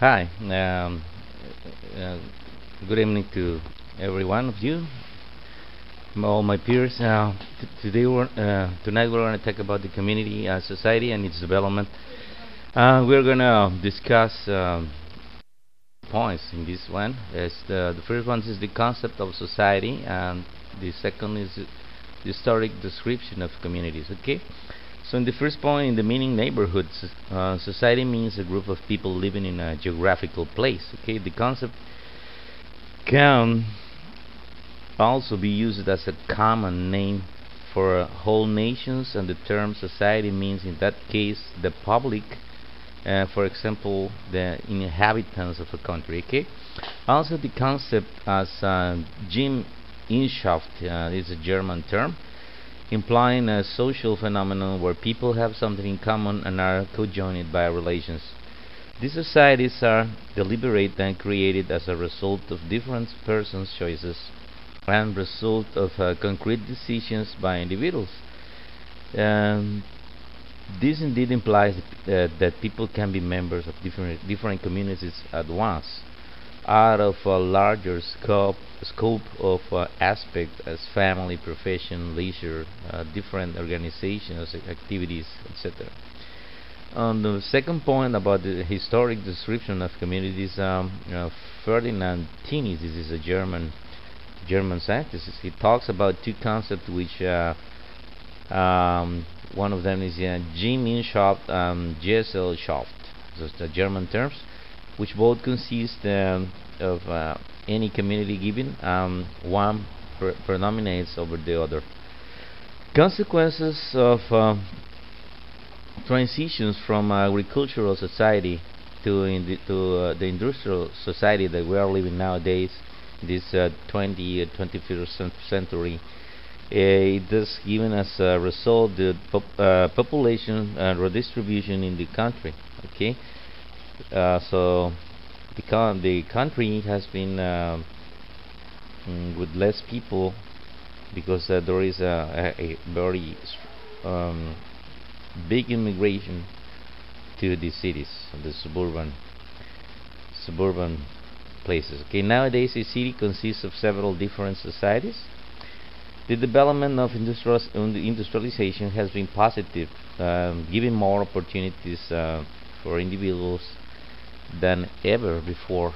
Hi, um, uh, good evening to every one of you, all my peers. Uh, today, we're, uh, tonight, we're going to talk about the community, uh, society, and its development. Uh, we're going to discuss um, points in this one. As the, the first one is the concept of society, and the second is the historic description of communities. Okay. So in the first point, in the meaning neighborhood, uh, society means a group of people living in a geographical place. Okay, the concept can also be used as a common name for whole nations, and the term society means in that case the public, uh, for example, the inhabitants of a country. Okay, also the concept as uh, Gemeinschaft uh, is a German term implying a social phenomenon where people have something in common and are co-joined by relations. These societies are deliberate and created as a result of different persons' choices and result of uh, concrete decisions by individuals. Um, this indeed implies uh, that people can be members of different different communities at once out of a larger scope scope of uh, aspects as family, profession, leisure, uh, different organizations, activities, etc. On the second point about the historic description of communities, um, uh, Ferdinand Tönnies, this is a German German scientist, he talks about two concepts which uh, um, one of them is uh, Gemeinschaft and Gesellschaft, those the German terms which both consist um, of uh, any community given, um, one pre predominates over the other. Consequences of uh, transitions from agricultural society to, the, to uh, the industrial society that we are living nowadays, this 20th, uh, 21st century, uh, it has given as a result the pop uh, population redistribution in the country. Okay, uh, so the, con the country has been uh, mm, with less people because uh, there is a, a, a very um, big immigration to the cities, the suburban suburban places. Okay, nowadays a city consists of several different societies. The development of industrial industrialization has been positive, um, giving more opportunities uh, for individuals than ever before.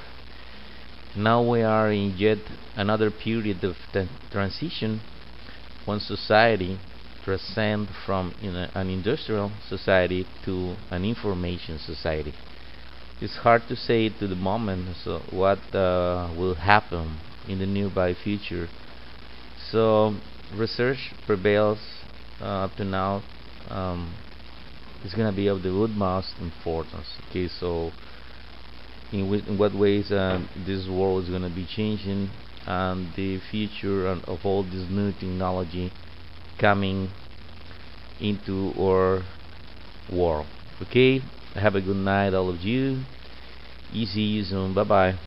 Now we are in yet another period of transition when society transcends from an industrial society to an information society. It's hard to say to the moment so what uh, will happen in the nearby future. So research prevails uh, up to now. Um, it's going to be of the utmost importance. Okay, so in, in what ways uh, this world is going to be changing and the future of all this new technology coming into our world. Okay, have a good night, all of you. Easy, soon. Bye bye.